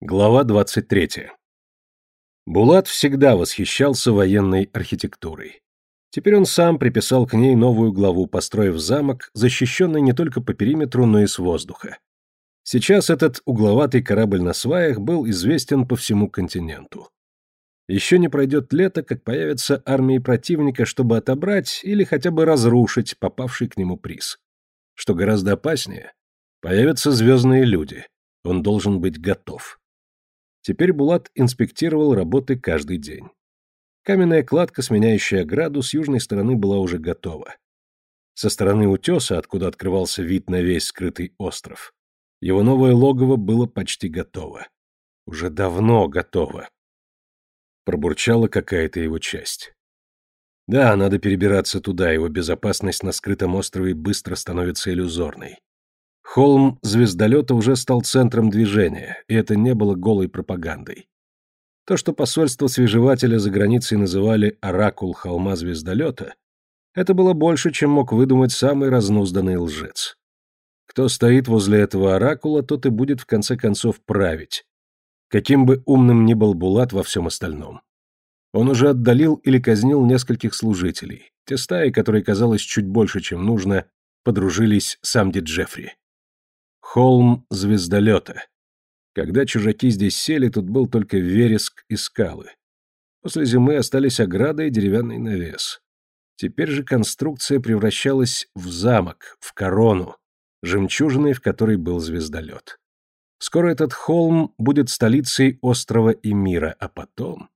Глава 23. Булат всегда восхищался военной архитектурой. Теперь он сам приписал к ней новую главу, построив замок, защищенный не только по периметру, но и с воздуха. Сейчас этот угловатый корабль на сваях был известен по всему континенту. Еще не пройдет лето, как появятся армии противника, чтобы отобрать или хотя бы разрушить попавший к нему приз. Что гораздо опаснее, появятся звездные люди. Он должен быть готов. Теперь Булат инспектировал работы каждый день. Каменная кладка, сменяющая ограду, с южной стороны была уже готова. Со стороны утеса, откуда открывался вид на весь скрытый остров, его новое логово было почти готово. Уже давно готово. Пробурчала какая-то его часть. Да, надо перебираться туда, его безопасность на скрытом острове быстро становится иллюзорной. Холм звездолета уже стал центром движения, и это не было голой пропагандой. То, что посольство свежевателя за границей называли «оракул холма звездолета», это было больше, чем мог выдумать самый разнузданный лжец. Кто стоит возле этого оракула, тот и будет в конце концов править, каким бы умным ни был Булат во всем остальном. Он уже отдалил или казнил нескольких служителей. Те стаи, которые казалось чуть больше, чем нужно, подружились с Амди Джеффри. Холм звездолета. Когда чужаки здесь сели, тут был только вереск и скалы. После зимы остались ограда и деревянный навес. Теперь же конструкция превращалась в замок, в корону, жемчужиной, в которой был звездолет. Скоро этот холм будет столицей острова и мира, а потом...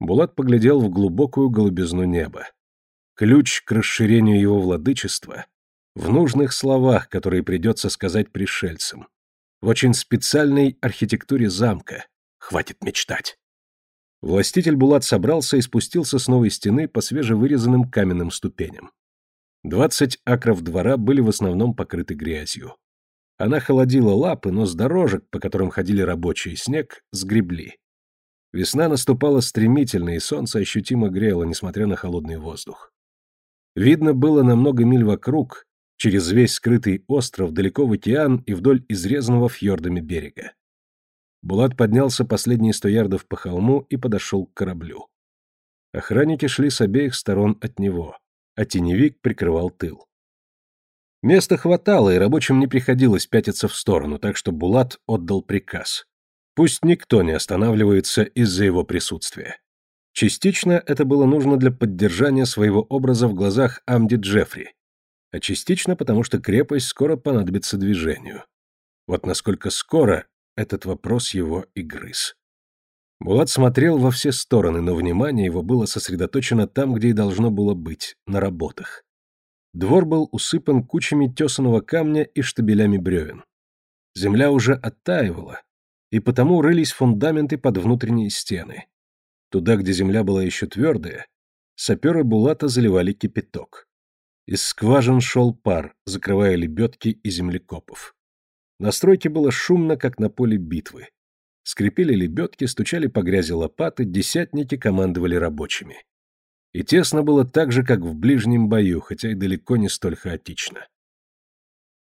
Булат поглядел в глубокую голубизну неба. Ключ к расширению его владычества в нужных словах, которые придется сказать пришельцам. В очень специальной архитектуре замка. Хватит мечтать. Властитель Булат собрался и спустился с новой стены по свежевырезанным каменным ступеням. Двадцать акров двора были в основном покрыты грязью. Она холодила лапы, но с дорожек, по которым ходили рабочие снег, сгребли. Весна наступала стремительно, и солнце ощутимо грело, несмотря на холодный воздух. Видно было на много миль вокруг, через весь скрытый остров, далеко в океан и вдоль изрезанного фьордами берега. Булат поднялся последние сто ярдов по холму и подошел к кораблю. Охранники шли с обеих сторон от него, а теневик прикрывал тыл. Места хватало, и рабочим не приходилось пятиться в сторону, так что Булат отдал приказ. Пусть никто не останавливается из-за его присутствия. Частично это было нужно для поддержания своего образа в глазах Амди Джеффри, а частично потому, что крепость скоро понадобится движению. Вот насколько скоро этот вопрос его и грыз. Булат смотрел во все стороны, но внимание его было сосредоточено там, где и должно было быть, на работах. Двор был усыпан кучами тесаного камня и штабелями бревен. Земля уже оттаивала, и потому рылись фундаменты под внутренние стены. Туда, где земля была еще твердая, саперы Булата заливали кипяток. Из скважин шел пар, закрывая лебедки и землекопов. На стройке было шумно, как на поле битвы. Скрипели лебедки, стучали по грязи лопаты, десятники командовали рабочими. И тесно было так же, как в ближнем бою, хотя и далеко не столь хаотично.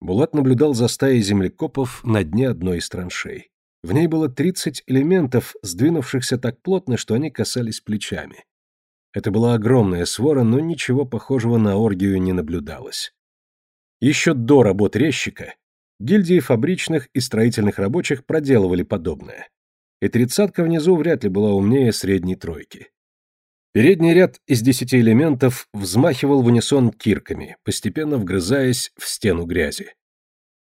Булат наблюдал за стаей землекопов на дне одной из траншей. В ней было тридцать элементов, сдвинувшихся так плотно, что они касались плечами. Это была огромная свора, но ничего похожего на оргию не наблюдалось. Еще до работ резчика гильдии фабричных и строительных рабочих проделывали подобное. И тридцатка внизу вряд ли была умнее средней тройки. Передний ряд из десяти элементов взмахивал в унисон кирками, постепенно вгрызаясь в стену грязи.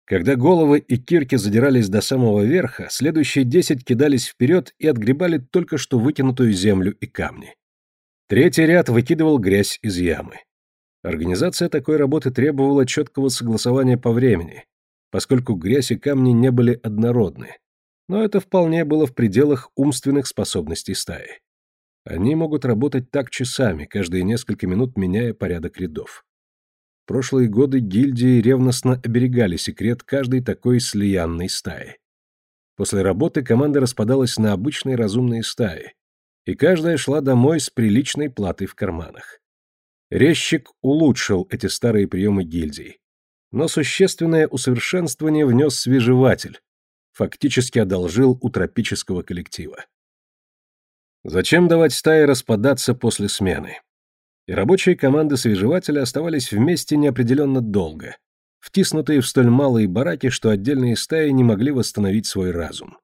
Когда головы и кирки задирались до самого верха, следующие десять кидались вперед и отгребали только что вытянутую землю и камни. Третий ряд выкидывал грязь из ямы. Организация такой работы требовала четкого согласования по времени, поскольку грязь и камни не были однородны. Но это вполне было в пределах умственных способностей стаи. Они могут работать так часами, каждые несколько минут меняя порядок рядов. В прошлые годы гильдии ревностно оберегали секрет каждой такой слиянной стаи. После работы команда распадалась на обычные разумные стаи, и каждая шла домой с приличной платой в карманах. Резчик улучшил эти старые приемы гильдий. Но существенное усовершенствование внес свежеватель, фактически одолжил у тропического коллектива. Зачем давать стае распадаться после смены? И рабочие команды свежевателя оставались вместе неопределенно долго, втиснутые в столь малые бараки, что отдельные стаи не могли восстановить свой разум.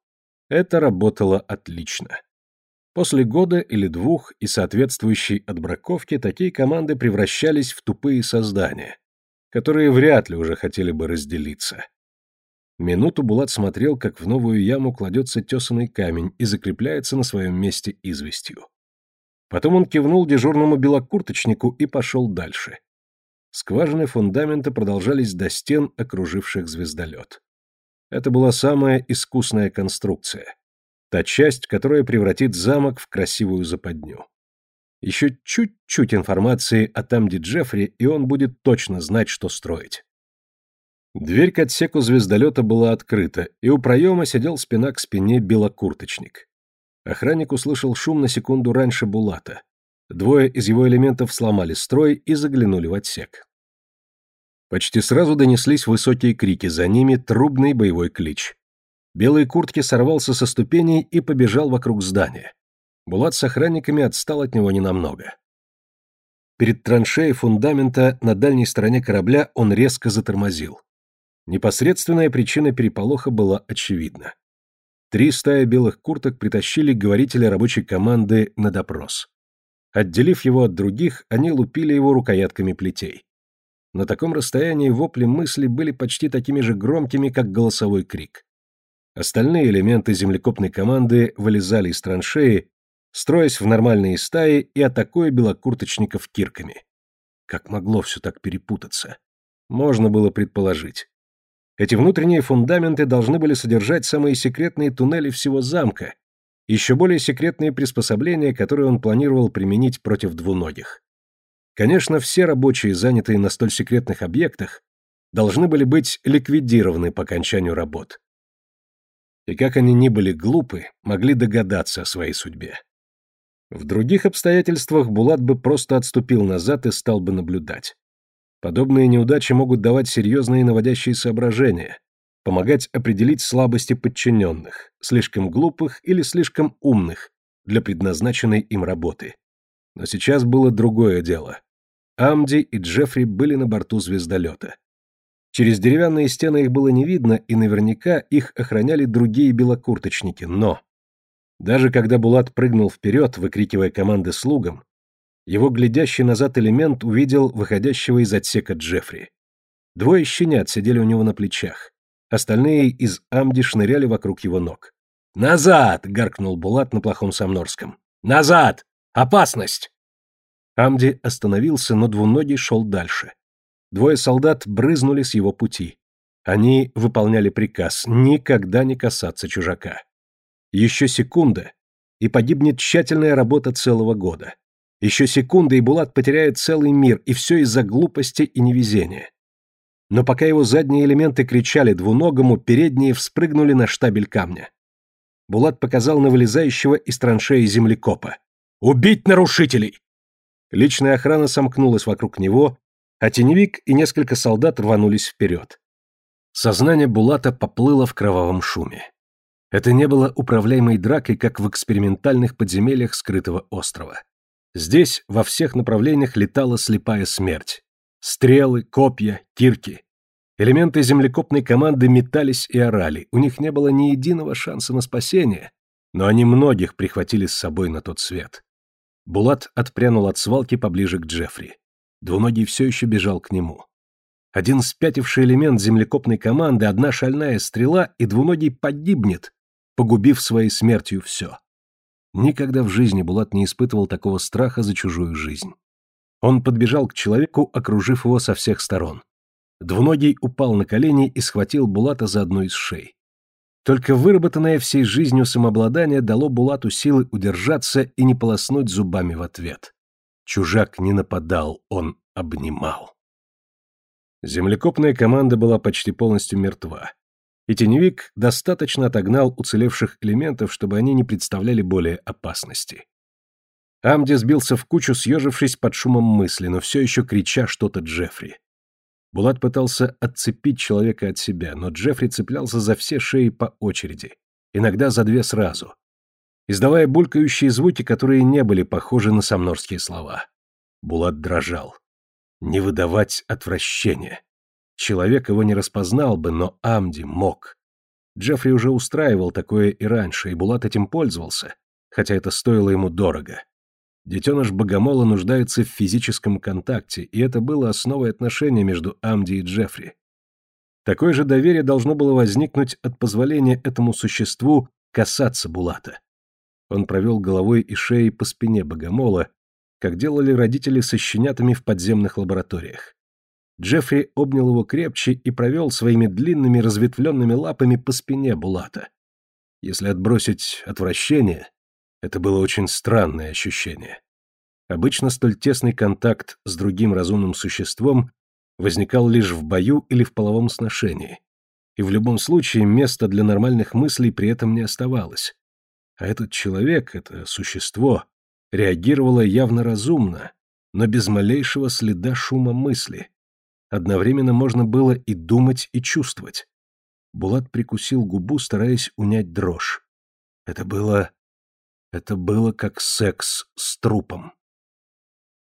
Это работало отлично. После года или двух и соответствующей отбраковки такие команды превращались в тупые создания, которые вряд ли уже хотели бы разделиться. Минуту Булат смотрел, как в новую яму кладется тесанный камень и закрепляется на своем месте известью. Потом он кивнул дежурному белокурточнику и пошел дальше. Скважины фундамента продолжались до стен, окруживших звездолет. Это была самая искусная конструкция. Та часть, которая превратит замок в красивую западню. Еще чуть-чуть информации о Тамди Джеффри, и он будет точно знать, что строить. Дверь к отсеку звездолета была открыта, и у проема сидел спина к спине белокурточник. Охранник услышал шум на секунду раньше Булата. Двое из его элементов сломали строй и заглянули в отсек. Почти сразу донеслись высокие крики, за ними трубный боевой клич. Белые куртки сорвался со ступеней и побежал вокруг здания. Булат с охранниками отстал от него ненамного. Перед траншеей фундамента на дальней стороне корабля он резко затормозил. Непосредственная причина переполоха была очевидна. Три стаи белых курток притащили говорителя рабочей команды на допрос. Отделив его от других, они лупили его рукоятками плетей. На таком расстоянии вопли мысли были почти такими же громкими, как голосовой крик. Остальные элементы землекопной команды вылезали из траншеи, строясь в нормальные стаи и атакуя белокурточников кирками. Как могло все так перепутаться? Можно было предположить. Эти внутренние фундаменты должны были содержать самые секретные туннели всего замка, еще более секретные приспособления, которые он планировал применить против двуногих. Конечно, все рабочие, занятые на столь секретных объектах, должны были быть ликвидированы по окончанию работ. И как они ни были глупы, могли догадаться о своей судьбе. В других обстоятельствах Булат бы просто отступил назад и стал бы наблюдать. Подобные неудачи могут давать серьезные наводящие соображения, помогать определить слабости подчиненных, слишком глупых или слишком умных для предназначенной им работы. Но сейчас было другое дело. Амди и Джеффри были на борту звездолета. Через деревянные стены их было не видно, и наверняка их охраняли другие белокурточники, но... Даже когда Булат прыгнул вперед, выкрикивая команды слугам, его глядящий назад элемент увидел выходящего из отсека Джеффри. Двое щенят сидели у него на плечах. Остальные из Амди шныряли вокруг его ног. «Назад!» — гаркнул Булат на плохом самнорском. «Назад! Опасность!» Амди остановился, но двуногий шел дальше. Двое солдат брызнули с его пути. Они выполняли приказ никогда не касаться чужака. Еще секунда, и погибнет тщательная работа целого года. Еще секунда, и Булат потеряет целый мир, и все из-за глупости и невезения. Но пока его задние элементы кричали двуногому, передние вспрыгнули на штабель камня. Булат показал на вылезающего из траншеи землекопа. «Убить нарушителей!» Личная охрана сомкнулась вокруг него, а теневик и несколько солдат рванулись вперед. Сознание Булата поплыло в кровавом шуме. Это не было управляемой дракой, как в экспериментальных подземельях скрытого острова. Здесь во всех направлениях летала слепая смерть. Стрелы, копья, кирки. Элементы землекопной команды метались и орали, у них не было ни единого шанса на спасение, но они многих прихватили с собой на тот свет. Булат отпрянул от свалки поближе к Джеффри. Двуногий все еще бежал к нему. Один спятивший элемент землекопной команды, одна шальная стрела, и двуногий погибнет, погубив своей смертью все. Никогда в жизни Булат не испытывал такого страха за чужую жизнь. Он подбежал к человеку, окружив его со всех сторон. Двуногий упал на колени и схватил Булата за одну из шеи. Только выработанное всей жизнью самообладание дало Булату силы удержаться и не полоснуть зубами в ответ. Чужак не нападал, он обнимал. Землекопная команда была почти полностью мертва и теневик достаточно отогнал уцелевших элементов, чтобы они не представляли более опасности. Амди сбился в кучу, съежившись под шумом мысли, но все еще крича что-то Джеффри. Булат пытался отцепить человека от себя, но Джеффри цеплялся за все шеи по очереди, иногда за две сразу, издавая булькающие звуки, которые не были похожи на самнорские слова. Булат дрожал. Не выдавать отвращения. Человек его не распознал бы, но Амди мог. Джеффри уже устраивал такое и раньше, и Булат этим пользовался, хотя это стоило ему дорого. Детеныш богомола нуждается в физическом контакте, и это было основой отношения между Амди и Джеффри. Такое же доверие должно было возникнуть от позволения этому существу касаться Булата. Он провел головой и шеей по спине богомола, как делали родители со щенятами в подземных лабораториях. Джеффри обнял его крепче и провел своими длинными разветвленными лапами по спине Булата. Если отбросить отвращение, это было очень странное ощущение. Обычно столь тесный контакт с другим разумным существом возникал лишь в бою или в половом сношении. И в любом случае места для нормальных мыслей при этом не оставалось. А этот человек, это существо, реагировало явно разумно, но без малейшего следа шума мысли. Одновременно можно было и думать, и чувствовать. Булат прикусил губу, стараясь унять дрожь. Это было это было как секс с трупом.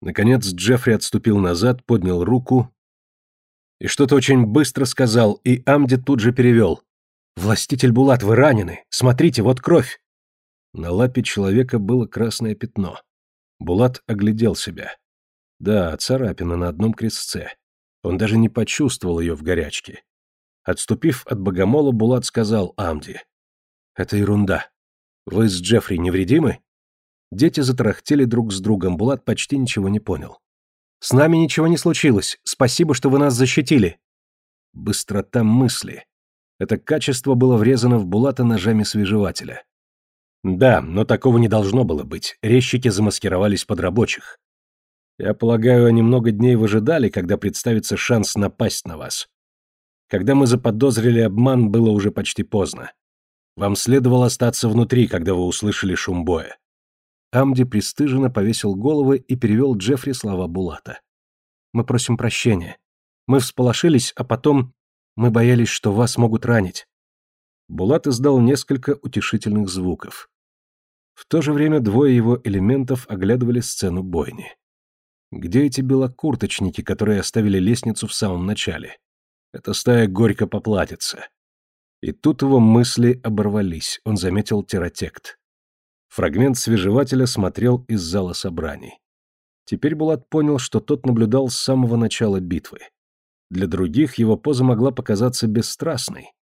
Наконец Джеффри отступил назад, поднял руку и что-то очень быстро сказал, и Амди тут же перевел. «Властитель Булат, вы ранены! Смотрите, вот кровь!» На лапе человека было красное пятно. Булат оглядел себя. Да, царапина на одном крестце. Он даже не почувствовал ее в горячке. Отступив от богомола, Булат сказал Амди. «Это ерунда. «Вы с Джеффри невредимы?» Дети затарахтели друг с другом, Булат почти ничего не понял. «С нами ничего не случилось. Спасибо, что вы нас защитили». Быстрота мысли. Это качество было врезано в Булата ножами свежевателя. Да, но такого не должно было быть. Резчики замаскировались под рабочих. Я полагаю, они много дней выжидали, когда представится шанс напасть на вас. Когда мы заподозрили обман, было уже почти поздно. Вам следовало остаться внутри, когда вы услышали шум боя. Амди пристыженно повесил головы и перевел Джеффри слова Булата. Мы просим прощения. Мы всполошились, а потом мы боялись, что вас могут ранить. Булат издал несколько утешительных звуков. В то же время двое его элементов оглядывали сцену бойни. Где эти белокурточники, которые оставили лестницу в самом начале? Эта стая горько поплатится. И тут его мысли оборвались, он заметил терротект. Фрагмент свежевателя смотрел из зала собраний. Теперь Булат понял, что тот наблюдал с самого начала битвы. Для других его поза могла показаться бесстрастной.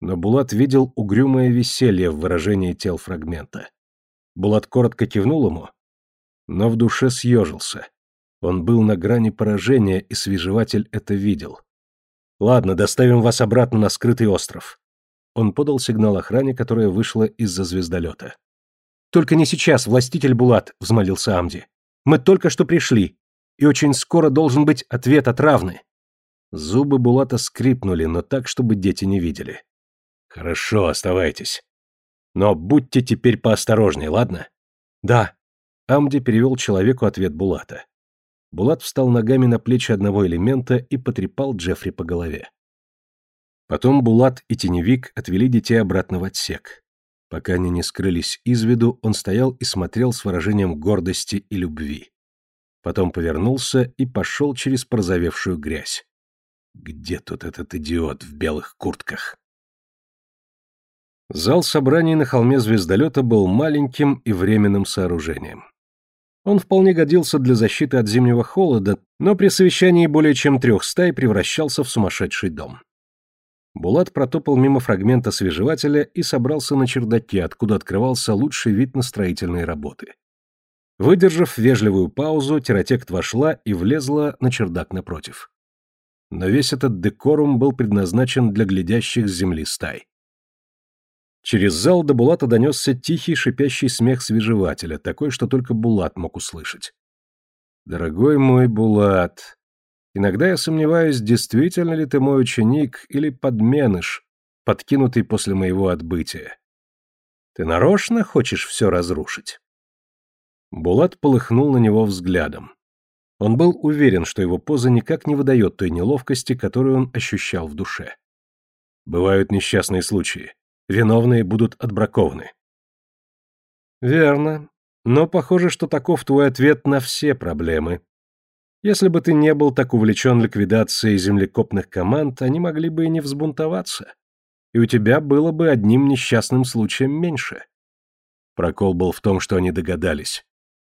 Но Булат видел угрюмое веселье в выражении тел фрагмента. Булат коротко кивнул ему, но в душе съежился. Он был на грани поражения, и свежеватель это видел. «Ладно, доставим вас обратно на скрытый остров. Он подал сигнал охране, которая вышла из-за звездолета. «Только не сейчас, властитель Булат», — взмолился Амди. «Мы только что пришли, и очень скоро должен быть ответ от равны». Зубы Булата скрипнули, но так, чтобы дети не видели. «Хорошо, оставайтесь. Но будьте теперь поосторожнее, ладно?» «Да». Амди перевел человеку ответ Булата. Булат встал ногами на плечи одного элемента и потрепал Джеффри по голове. Потом Булат и Теневик отвели детей обратно в отсек. Пока они не скрылись из виду, он стоял и смотрел с выражением гордости и любви. Потом повернулся и пошел через прозовевшую грязь. Где тут этот идиот в белых куртках? Зал собраний на холме звездолета был маленьким и временным сооружением. Он вполне годился для защиты от зимнего холода, но при совещании более чем трех стай превращался в сумасшедший дом. Булат протопал мимо фрагмента свежевателя и собрался на чердаке, откуда открывался лучший вид на строительные работы. Выдержав вежливую паузу, терротект вошла и влезла на чердак напротив. Но весь этот декорум был предназначен для глядящих с земли стай. Через зал до Булата донесся тихий шипящий смех свежевателя, такой, что только Булат мог услышать. «Дорогой мой Булат, Иногда я сомневаюсь, действительно ли ты мой ученик или подменыш, подкинутый после моего отбытия. Ты нарочно хочешь все разрушить?» Булат полыхнул на него взглядом. Он был уверен, что его поза никак не выдает той неловкости, которую он ощущал в душе. Бывают несчастные случаи. Виновные будут отбракованы. Верно. Но похоже, что таков твой ответ на все проблемы. Если бы ты не был так увлечен ликвидацией землекопных команд, они могли бы и не взбунтоваться. И у тебя было бы одним несчастным случаем меньше. Прокол был в том, что они догадались.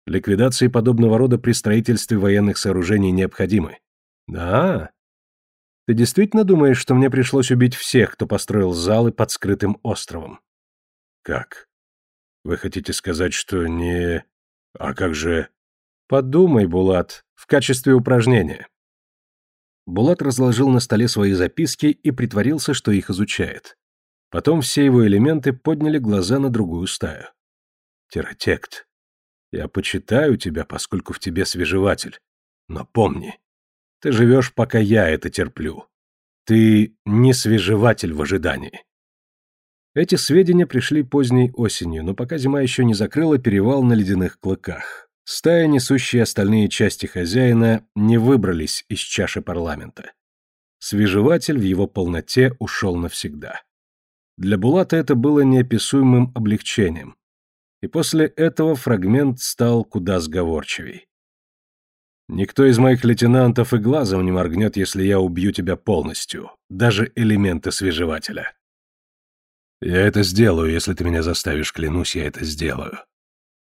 Ликвидации подобного рода при строительстве военных сооружений необходимы. Да. Ты действительно думаешь, что мне пришлось убить всех, кто построил залы под скрытым островом? Как? Вы хотите сказать, что не... А как же... Подумай, Булат, в качестве упражнения. Булат разложил на столе свои записки и притворился, что их изучает. Потом все его элементы подняли глаза на другую стаю. Терротект, я почитаю тебя, поскольку в тебе свежеватель. Но помни, ты живешь, пока я это терплю. Ты не свежеватель в ожидании. Эти сведения пришли поздней осенью, но пока зима еще не закрыла перевал на ледяных клыках. Стая, несущие остальные части хозяина, не выбрались из чаши парламента. Свежеватель в его полноте ушел навсегда. Для Булата это было неописуемым облегчением, и после этого фрагмент стал куда сговорчивей. Никто из моих лейтенантов и глазом не моргнет, если я убью тебя полностью, даже элементы свежевателя. Я это сделаю, если ты меня заставишь, клянусь, я это сделаю.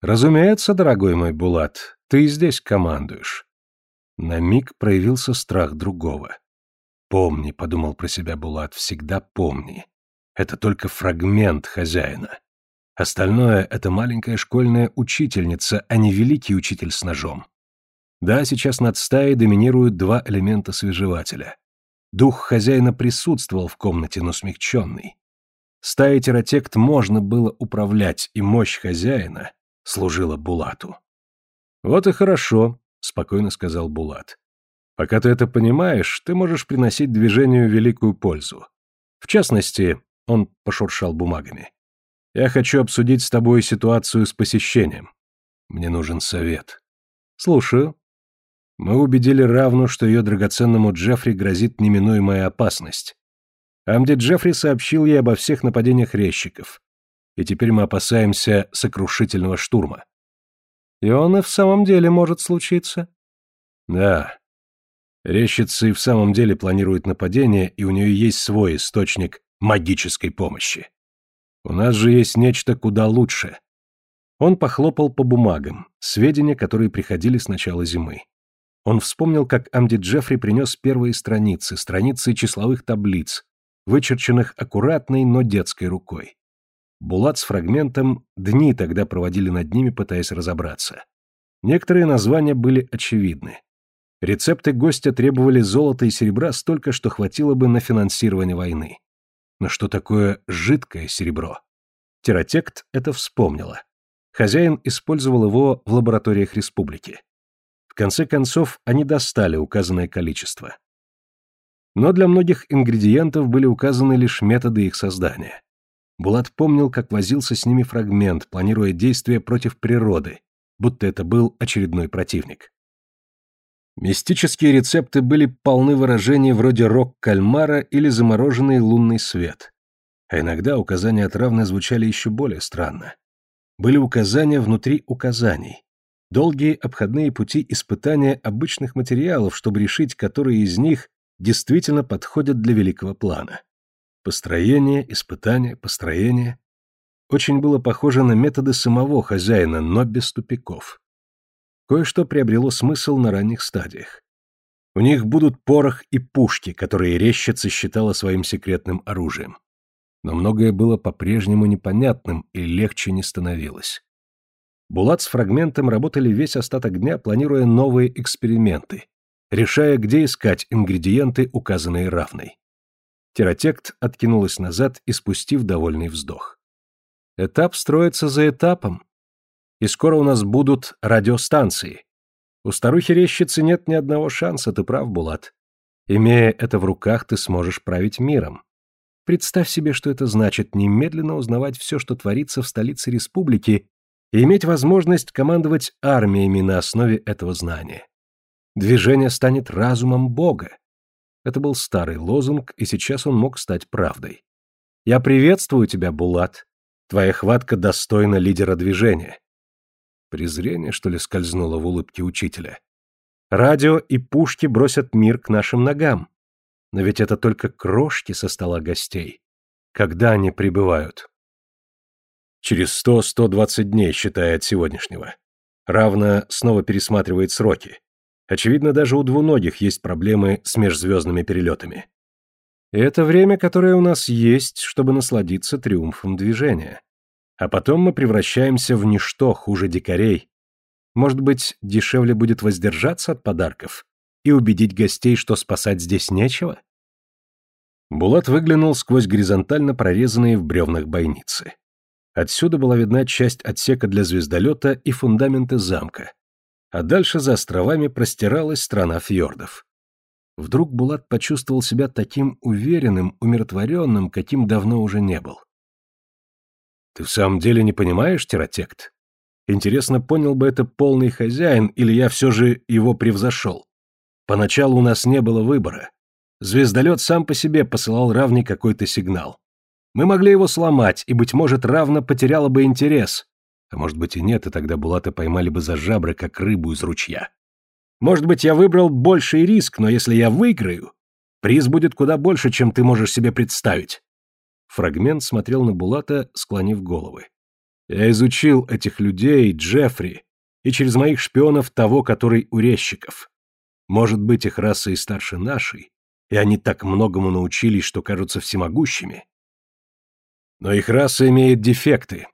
Разумеется, дорогой мой Булат, ты здесь командуешь. На миг проявился страх другого. Помни, подумал про себя Булат, всегда помни. Это только фрагмент хозяина. Остальное — это маленькая школьная учительница, а не великий учитель с ножом. Да, сейчас над стаей доминируют два элемента свежевателя. Дух хозяина присутствовал в комнате, но смягченный. Стаей терротект можно было управлять, и мощь хозяина служила Булату. «Вот и хорошо», — спокойно сказал Булат. «Пока ты это понимаешь, ты можешь приносить движению великую пользу. В частности, он пошуршал бумагами. Я хочу обсудить с тобой ситуацию с посещением. Мне нужен совет. Слушаю. Мы убедили Равну, что ее драгоценному Джеффри грозит неминуемая опасность. Амди Джеффри сообщил ей обо всех нападениях резчиков. И теперь мы опасаемся сокрушительного штурма. И он и в самом деле может случиться? Да. Резчица и в самом деле планирует нападение, и у нее есть свой источник магической помощи. У нас же есть нечто куда лучше. Он похлопал по бумагам, сведения, которые приходили с начала зимы. Он вспомнил, как Амди Джеффри принес первые страницы, страницы числовых таблиц, вычерченных аккуратной, но детской рукой. Булат с фрагментом дни тогда проводили над ними, пытаясь разобраться. Некоторые названия были очевидны. Рецепты гостя требовали золота и серебра столько, что хватило бы на финансирование войны. Но что такое жидкое серебро? Терротект это вспомнила. Хозяин использовал его в лабораториях республики. В конце концов, они достали указанное количество. Но для многих ингредиентов были указаны лишь методы их создания. Булат помнил, как возился с ними фрагмент, планируя действия против природы, будто это был очередной противник. Мистические рецепты были полны выражений вроде рок кальмара или замороженный лунный свет. А иногда указания от равны звучали еще более странно. Были указания внутри указаний. Долгие обходные пути испытания обычных материалов, чтобы решить, которые из них действительно подходят для великого плана. Построение, испытание, построение. Очень было похоже на методы самого хозяина, но без тупиков. Кое-что приобрело смысл на ранних стадиях. У них будут порох и пушки, которые резчица считала своим секретным оружием. Но многое было по-прежнему непонятным и легче не становилось. Булат с фрагментом работали весь остаток дня, планируя новые эксперименты, решая, где искать ингредиенты, указанные равной. Терротект откинулась назад, испустив довольный вздох. Этап строится за этапом, и скоро у нас будут радиостанции. У старухи-резчицы нет ни одного шанса, ты прав, Булат. Имея это в руках, ты сможешь править миром. Представь себе, что это значит немедленно узнавать все, что творится в столице республики, и иметь возможность командовать армиями на основе этого знания. Движение станет разумом Бога. Это был старый лозунг, и сейчас он мог стать правдой. Я приветствую тебя, Булат. Твоя хватка достойна лидера движения. Презрение, что ли, скользнуло в улыбке учителя. Радио и пушки бросят мир к нашим ногам. Но ведь это только крошки со стола гостей. Когда они прибывают? Через сто-сто двадцать дней, считая от сегодняшнего. Равно снова пересматривает сроки. Очевидно, даже у двуногих есть проблемы с межзвездными перелетами. Это время, которое у нас есть, чтобы насладиться триумфом движения. А потом мы превращаемся в ничто хуже дикарей. Может быть, дешевле будет воздержаться от подарков и убедить гостей, что спасать здесь нечего? Булат выглянул сквозь горизонтально прорезанные в бревнах бойницы. Отсюда была видна часть отсека для звездолета и фундаменты замка. А дальше за островами простиралась страна фьордов. Вдруг Булат почувствовал себя таким уверенным, умиротворенным, каким давно уже не был. «Ты в самом деле не понимаешь, Терротект? Интересно, понял бы это полный хозяин, или я все же его превзошел? Поначалу у нас не было выбора. Звездолет сам по себе посылал равный какой-то сигнал. Мы могли его сломать, и, быть может, равно потеряла бы интерес. А может быть и нет, и тогда Булата поймали бы за жабры, как рыбу из ручья. Может быть, я выбрал больший риск, но если я выиграю, приз будет куда больше, чем ты можешь себе представить. Фрагмент смотрел на Булата, склонив головы. Я изучил этих людей, Джеффри, и через моих шпионов того, который у резчиков. Может быть, их раса и старше нашей, и они так многому научились, что кажутся всемогущими. Но их раса имеет дефекты.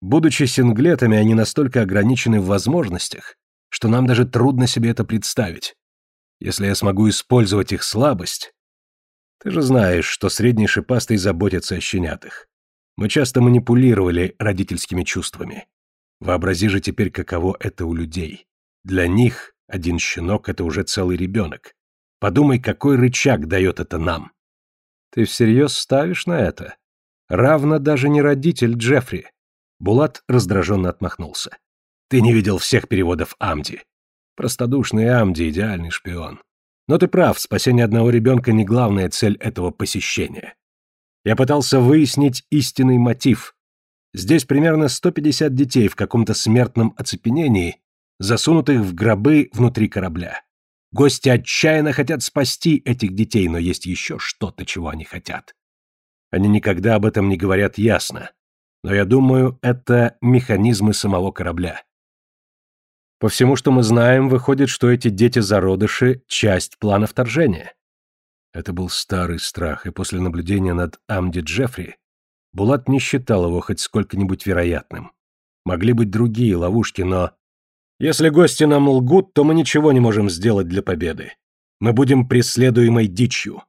Будучи синглетами, они настолько ограничены в возможностях, что нам даже трудно себе это представить. Если я смогу использовать их слабость... Ты же знаешь, что средний шипастый заботится о щенятах. Мы часто манипулировали родительскими чувствами. Вообрази же теперь, каково это у людей. Для них один щенок — это уже целый ребенок. Подумай, какой рычаг дает это нам. Ты всерьез ставишь на это? Равно даже не родитель Джеффри. Булат раздраженно отмахнулся. Ты не видел всех переводов Амди. Простодушный Амди — идеальный шпион. Но ты прав, спасение одного ребенка не главная цель этого посещения. Я пытался выяснить истинный мотив. Здесь примерно 150 детей в каком-то смертном оцепенении, засунутых в гробы внутри корабля. Гости отчаянно хотят спасти этих детей, но есть еще что-то, чего они хотят. Они никогда об этом не говорят ясно. Но я думаю, это механизмы самого корабля. По всему, что мы знаем, выходит, что эти дети-зародыши — часть плана вторжения. Это был старый страх, и после наблюдения над Амди Джеффри Булат не считал его хоть сколько-нибудь вероятным. Могли быть другие ловушки, но... Если гости нам лгут, то мы ничего не можем сделать для победы. Мы будем преследуемой дичью.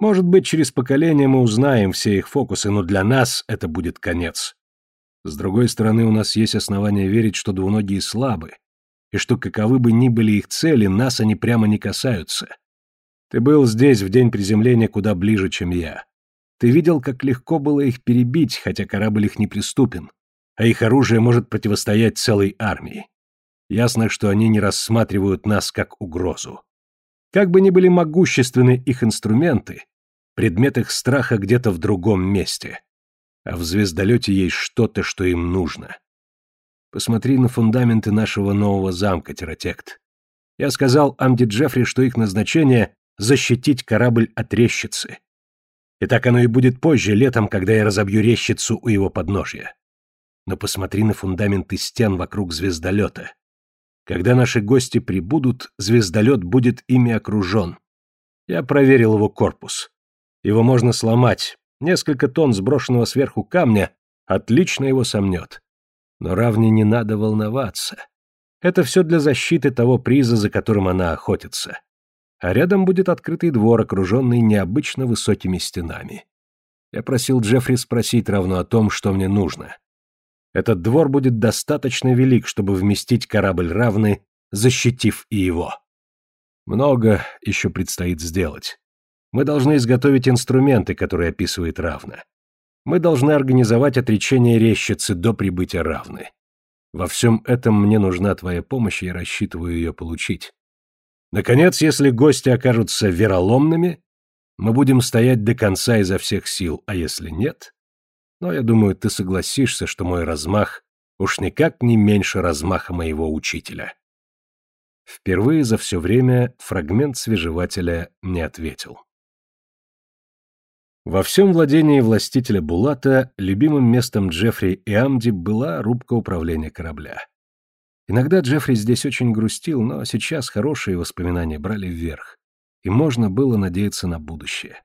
Может быть, через поколение мы узнаем все их фокусы, но для нас это будет конец. С другой стороны, у нас есть основания верить, что двуногие слабы, и что каковы бы ни были их цели, нас они прямо не касаются. Ты был здесь в день приземления куда ближе, чем я. Ты видел, как легко было их перебить, хотя корабль их неприступен, а их оружие может противостоять целой армии. Ясно, что они не рассматривают нас как угрозу. Как бы ни были могущественны их инструменты, предмет их страха где-то в другом месте. А в звездолете есть что-то, что им нужно. Посмотри на фундаменты нашего нового замка, Терротект. Я сказал Амди Джеффри, что их назначение защитить корабль от рещицы. И так оно и будет позже, летом, когда я разобью рещицу у его подножья. Но посмотри на фундаменты стен вокруг звездолета. Когда наши гости прибудут, звездолет будет ими окружен. Я проверил его корпус. Его можно сломать. Несколько тонн сброшенного сверху камня отлично его сомнет. Но равне не надо волноваться. Это все для защиты того приза, за которым она охотится а рядом будет открытый двор, окруженный необычно высокими стенами. Я просил Джеффри спросить равно о том, что мне нужно. Этот двор будет достаточно велик, чтобы вместить корабль равны, защитив и его. Много еще предстоит сделать. Мы должны изготовить инструменты, которые описывает равно. Мы должны организовать отречение рещицы до прибытия равны. Во всем этом мне нужна твоя помощь, и я рассчитываю ее получить. Наконец, если гости окажутся вероломными, мы будем стоять до конца изо всех сил, а если нет... Но я думаю, ты согласишься, что мой размах уж никак не меньше размаха моего учителя. Впервые за все время фрагмент свежевателя не ответил. Во всем владении властителя Булата любимым местом Джеффри и Амди была рубка управления корабля. Иногда Джеффри здесь очень грустил, но сейчас хорошие воспоминания брали вверх, и можно было надеяться на будущее.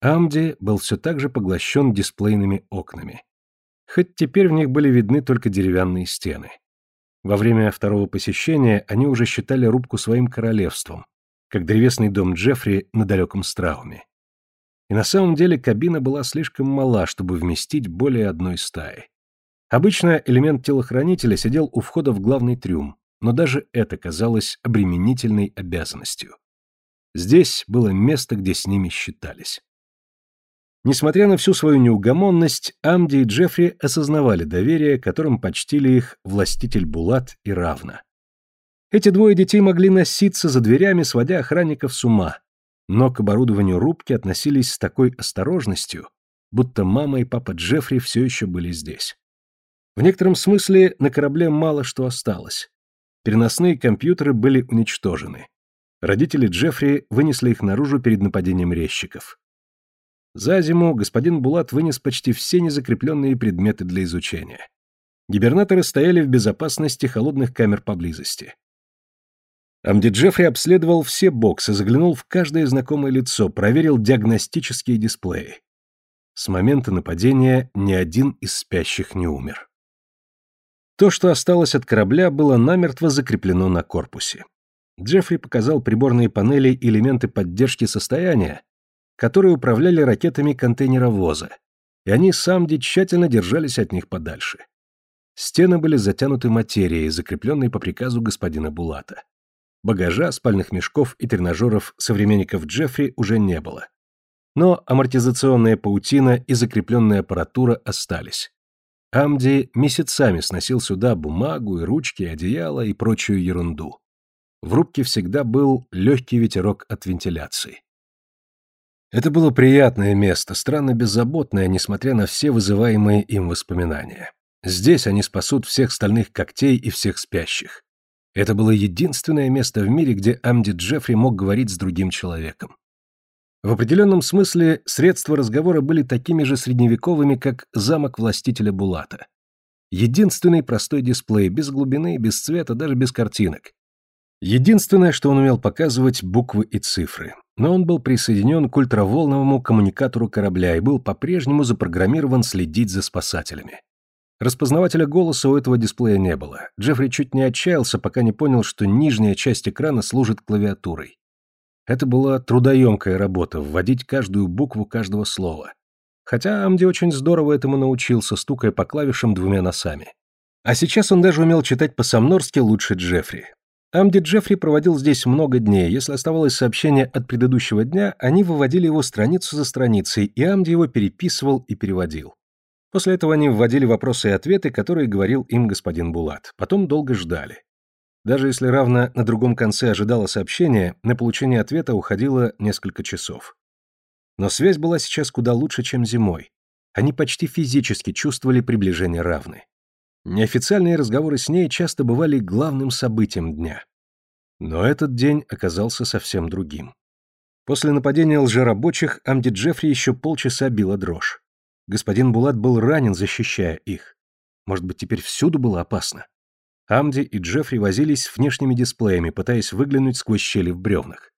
Амди был все так же поглощен дисплейными окнами. Хоть теперь в них были видны только деревянные стены. Во время второго посещения они уже считали рубку своим королевством, как древесный дом Джеффри на далеком Страуме. И на самом деле кабина была слишком мала, чтобы вместить более одной стаи. Обычно элемент телохранителя сидел у входа в главный трюм, но даже это казалось обременительной обязанностью. Здесь было место, где с ними считались. Несмотря на всю свою неугомонность, Амди и Джеффри осознавали доверие, которым почтили их властитель Булат и Равна. Эти двое детей могли носиться за дверями, сводя охранников с ума, но к оборудованию рубки относились с такой осторожностью, будто мама и папа Джеффри все еще были здесь. В некотором смысле на корабле мало что осталось. Переносные компьютеры были уничтожены. Родители Джеффри вынесли их наружу перед нападением резчиков. За зиму господин Булат вынес почти все незакрепленные предметы для изучения. Гибернаторы стояли в безопасности холодных камер поблизости. Амди Джеффри обследовал все боксы, заглянул в каждое знакомое лицо, проверил диагностические дисплеи. С момента нападения ни один из спящих не умер. То, что осталось от корабля, было намертво закреплено на корпусе. Джеффри показал приборные панели элементы поддержки состояния, которые управляли ракетами контейнеровоза, и они самди тщательно держались от них подальше. Стены были затянуты материей, закрепленной по приказу господина Булата. Багажа, спальных мешков и тренажеров современников Джеффри уже не было. Но амортизационная паутина и закрепленная аппаратура остались. Амди месяцами сносил сюда бумагу и ручки, и одеяло и прочую ерунду. В рубке всегда был легкий ветерок от вентиляции. Это было приятное место, странно беззаботное, несмотря на все вызываемые им воспоминания. Здесь они спасут всех стальных когтей и всех спящих. Это было единственное место в мире, где Амди Джеффри мог говорить с другим человеком. В определенном смысле средства разговора были такими же средневековыми, как замок властителя Булата. Единственный простой дисплей, без глубины, без цвета, даже без картинок. Единственное, что он умел показывать, буквы и цифры. Но он был присоединен к ультраволновому коммуникатору корабля и был по-прежнему запрограммирован следить за спасателями. Распознавателя голоса у этого дисплея не было. Джеффри чуть не отчаялся, пока не понял, что нижняя часть экрана служит клавиатурой. Это была трудоемкая работа, вводить каждую букву каждого слова. Хотя Амди очень здорово этому научился, стукая по клавишам двумя носами. А сейчас он даже умел читать по-самнорски лучше Джеффри. Амди Джеффри проводил здесь много дней. Если оставалось сообщение от предыдущего дня, они выводили его страницу за страницей, и Амди его переписывал и переводил. После этого они вводили вопросы и ответы, которые говорил им господин Булат. Потом долго ждали. Даже если равно на другом конце ожидало сообщение, на получение ответа уходило несколько часов. Но связь была сейчас куда лучше, чем зимой. Они почти физически чувствовали приближение равны. Неофициальные разговоры с ней часто бывали главным событием дня. Но этот день оказался совсем другим. После нападения лжерабочих Амди Джеффри еще полчаса била дрожь. Господин Булат был ранен, защищая их. Может быть, теперь всюду было опасно? Амди и Джеффри возились внешними дисплеями, пытаясь выглянуть сквозь щели в бревнах.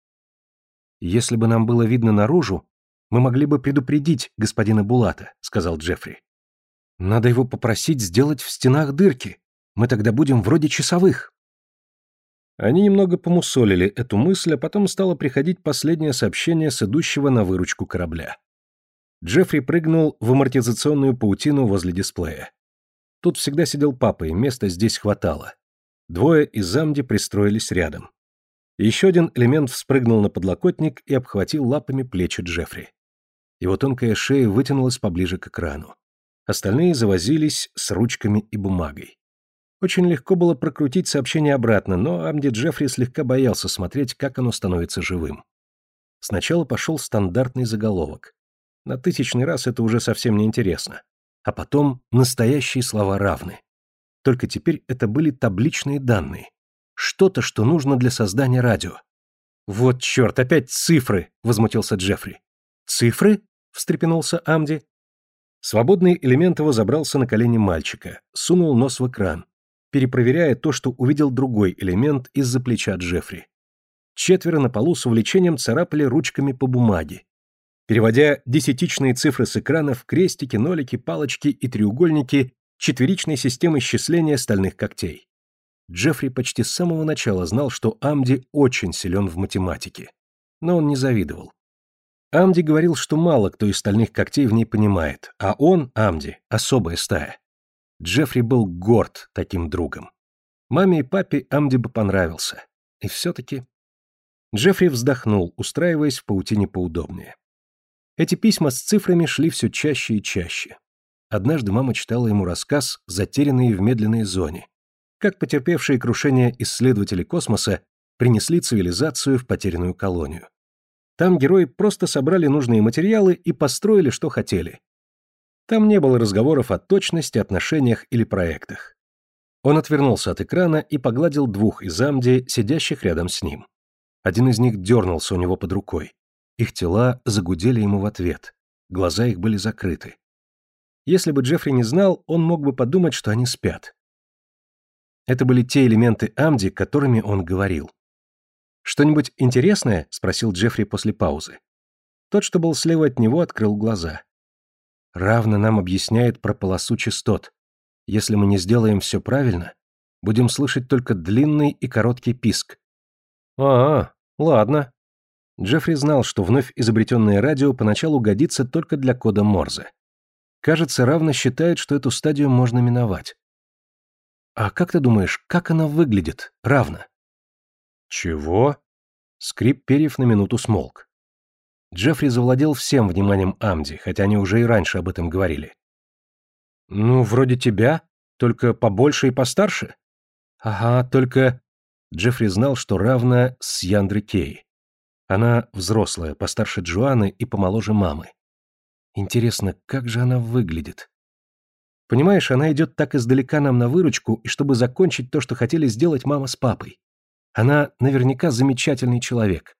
«Если бы нам было видно наружу, мы могли бы предупредить господина Булата», — сказал Джеффри. «Надо его попросить сделать в стенах дырки. Мы тогда будем вроде часовых». Они немного помусолили эту мысль, а потом стало приходить последнее сообщение с идущего на выручку корабля. Джеффри прыгнул в амортизационную паутину возле дисплея. Тут всегда сидел папа, и места здесь хватало. Двое из замди пристроились рядом. Еще один элемент вспрыгнул на подлокотник и обхватил лапами плечи Джеффри. Его тонкая шея вытянулась поближе к экрану. Остальные завозились с ручками и бумагой. Очень легко было прокрутить сообщение обратно, но Амди Джеффри слегка боялся смотреть, как оно становится живым. Сначала пошел стандартный заголовок. На тысячный раз это уже совсем не интересно. А потом настоящие слова равны. Только теперь это были табличные данные. Что-то, что нужно для создания радио. «Вот черт, опять цифры!» — возмутился Джеффри. «Цифры?» — встрепенулся Амди. Свободный элемент его забрался на колени мальчика, сунул нос в экран, перепроверяя то, что увидел другой элемент из-за плеча Джеффри. Четверо на полу с увлечением царапали ручками по бумаге, переводя десятичные цифры с экрана в крестики, нолики, палочки и треугольники четверичной системы счисления стальных когтей. Джеффри почти с самого начала знал, что Амди очень силен в математике. Но он не завидовал. Амди говорил, что мало кто из стальных когтей в ней понимает, а он, Амди, особая стая. Джеффри был горд таким другом. Маме и папе Амди бы понравился. И все-таки... Джеффри вздохнул, устраиваясь в паутине поудобнее. Эти письма с цифрами шли все чаще и чаще. Однажды мама читала ему рассказ «Затерянные в медленной зоне», как потерпевшие крушение исследователи космоса принесли цивилизацию в потерянную колонию. Там герои просто собрали нужные материалы и построили, что хотели. Там не было разговоров о точности, отношениях или проектах. Он отвернулся от экрана и погладил двух из Амди, сидящих рядом с ним. Один из них дернулся у него под рукой. Их тела загудели ему в ответ. Глаза их были закрыты. Если бы Джеффри не знал, он мог бы подумать, что они спят. Это были те элементы Амди, которыми он говорил. «Что-нибудь интересное?» — спросил Джеффри после паузы. Тот, что был слева от него, открыл глаза. Равно нам объясняет про полосу частот. Если мы не сделаем все правильно, будем слышать только длинный и короткий писк. А, ладно. Джеффри знал, что вновь изобретенное радио поначалу годится только для кода Морзе. Кажется, равно считает, что эту стадию можно миновать. А как ты думаешь, как она выглядит, равно? Чего? Скрип перьев на минуту смолк. Джеффри завладел всем вниманием Амди, хотя они уже и раньше об этом говорили. «Ну, вроде тебя, только побольше и постарше». «Ага, только...» Джеффри знал, что равна с Яндры Кей. Она взрослая, постарше Джоанны и помоложе мамы. Интересно, как же она выглядит? Понимаешь, она идет так издалека нам на выручку, и чтобы закончить то, что хотели сделать мама с папой. Она наверняка замечательный человек.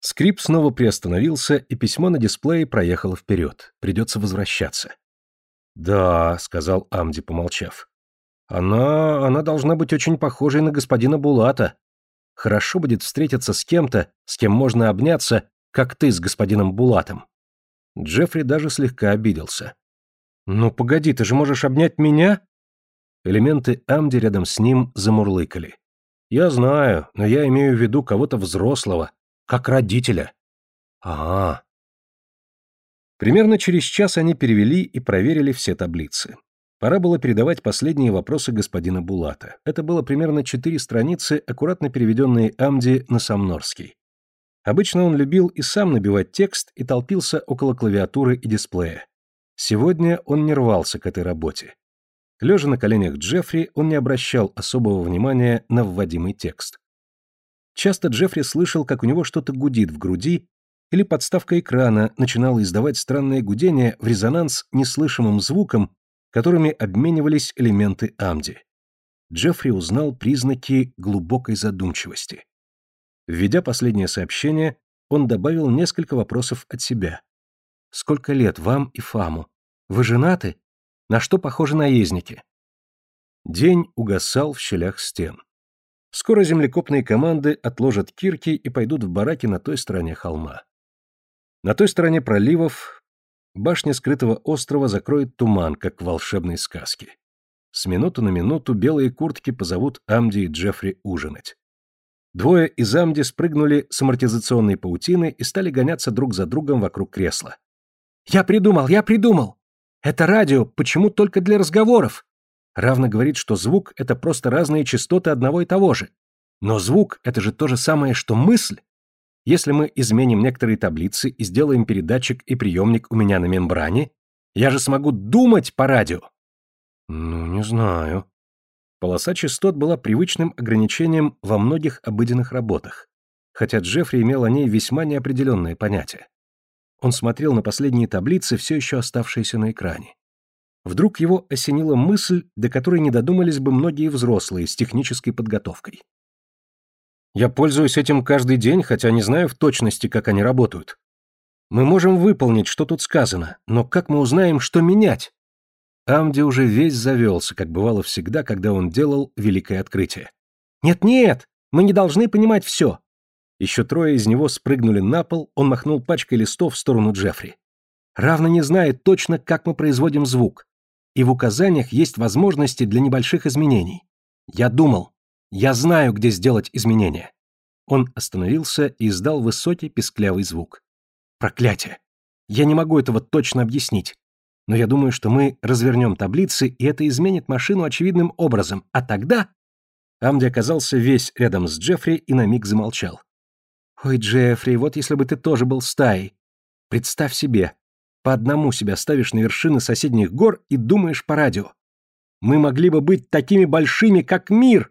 Скрип снова приостановился, и письмо на дисплее проехало вперед. Придется возвращаться. «Да», — сказал Амди, помолчав. «Она... она должна быть очень похожей на господина Булата. Хорошо будет встретиться с кем-то, с кем можно обняться, как ты с господином Булатом». Джеффри даже слегка обиделся. «Ну, погоди, ты же можешь обнять меня?» Элементы Амди рядом с ним замурлыкали. «Я знаю, но я имею в виду кого-то взрослого, как родителя. А, Примерно через час они перевели и проверили все таблицы. Пора было передавать последние вопросы господина Булата. Это было примерно четыре страницы, аккуратно переведенные Амди на самнорский. Обычно он любил и сам набивать текст и толпился около клавиатуры и дисплея. Сегодня он не рвался к этой работе. Лежа на коленях Джеффри, он не обращал особого внимания на вводимый текст. Часто Джеффри слышал, как у него что-то гудит в груди, или подставка экрана начинала издавать странное гудение в резонанс неслышимым звуком, которыми обменивались элементы Амди. Джеффри узнал признаки глубокой задумчивости. Введя последнее сообщение, он добавил несколько вопросов от себя. «Сколько лет вам и Фаму? Вы женаты? На что похожи наездники?» День угасал в щелях стен. Скоро землекопные команды отложат кирки и пойдут в бараки на той стороне холма. На той стороне проливов башня скрытого острова закроет туман, как в волшебной сказке. С минуты на минуту белые куртки позовут Амди и Джеффри ужинать. Двое из Амди спрыгнули с амортизационной паутины и стали гоняться друг за другом вокруг кресла. «Я придумал, я придумал! Это радио, почему только для разговоров? равно говорит, что звук — это просто разные частоты одного и того же. Но звук — это же то же самое, что мысль. Если мы изменим некоторые таблицы и сделаем передатчик и приемник у меня на мембране, я же смогу думать по радио. Ну, не знаю. Полоса частот была привычным ограничением во многих обыденных работах, хотя Джеффри имел о ней весьма неопределенное понятие. Он смотрел на последние таблицы, все еще оставшиеся на экране. Вдруг его осенила мысль, до которой не додумались бы многие взрослые с технической подготовкой. Я пользуюсь этим каждый день, хотя не знаю в точности, как они работают. Мы можем выполнить, что тут сказано, но как мы узнаем, что менять? Амди уже весь завелся, как бывало всегда, когда он делал великое открытие. «Нет-нет, мы не должны понимать все!» Еще трое из него спрыгнули на пол, он махнул пачкой листов в сторону Джеффри. «Равно не знает точно, как мы производим звук. И в указаниях есть возможности для небольших изменений. Я думал, я знаю, где сделать изменения». Он остановился и издал высокий песклявый звук. «Проклятие! Я не могу этого точно объяснить. Но я думаю, что мы развернем таблицы, и это изменит машину очевидным образом. А тогда...» Амди оказался весь рядом с Джеффри и на миг замолчал. «Ой, Джеффри, вот если бы ты тоже был стаей. Представь себе, по одному себя ставишь на вершины соседних гор и думаешь по радио. Мы могли бы быть такими большими, как мир!»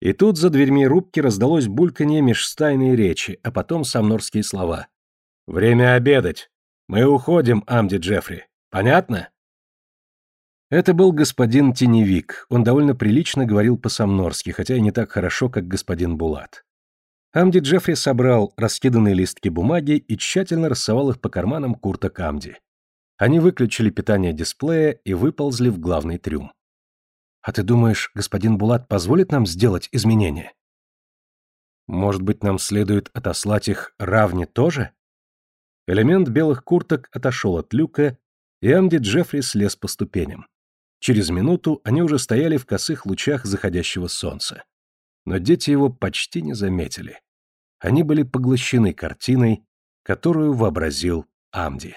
И тут за дверьми рубки раздалось бульканье межстайной речи, а потом самнорские слова. «Время обедать. Мы уходим, Амди Джеффри. Понятно?» Это был господин Теневик. Он довольно прилично говорил по-самнорски, хотя и не так хорошо, как господин Булат. Амди Джеффри собрал раскиданные листки бумаги и тщательно рассовал их по карманам курток Амди. Они выключили питание дисплея и выползли в главный трюм. А ты думаешь, господин Булат позволит нам сделать изменения? Может быть, нам следует отослать их равне тоже? Элемент белых курток отошел от люка, и Амди Джеффри слез по ступеням. Через минуту они уже стояли в косых лучах заходящего солнца. Но дети его почти не заметили. Они были поглощены картиной, которую вообразил Амди.